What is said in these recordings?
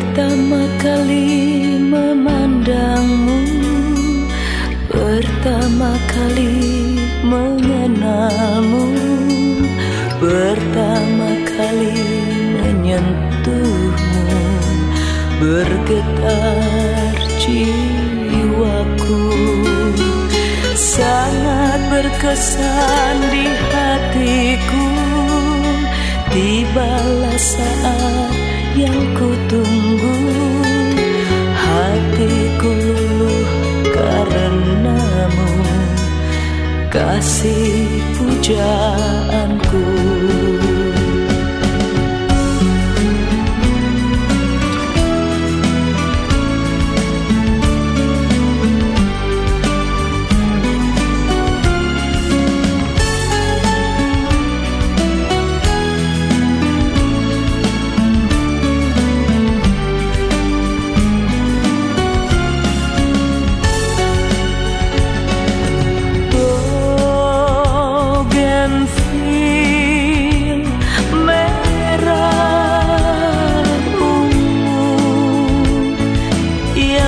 Pertama kali memandangmu Pertama kali mengenalmu Pertama kali menyentuhmu Bergetar jiwaku. Sangat berkesan di hatiku Tibalah saat yang kutunggu Kasih pujaanku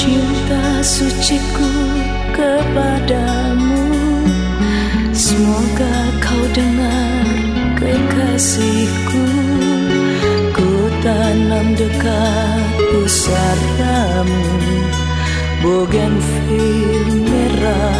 cinta suciku kepadamu. Semoga kau dengar kekasihku. Ku tanam dekat pusaramu Bougainville merah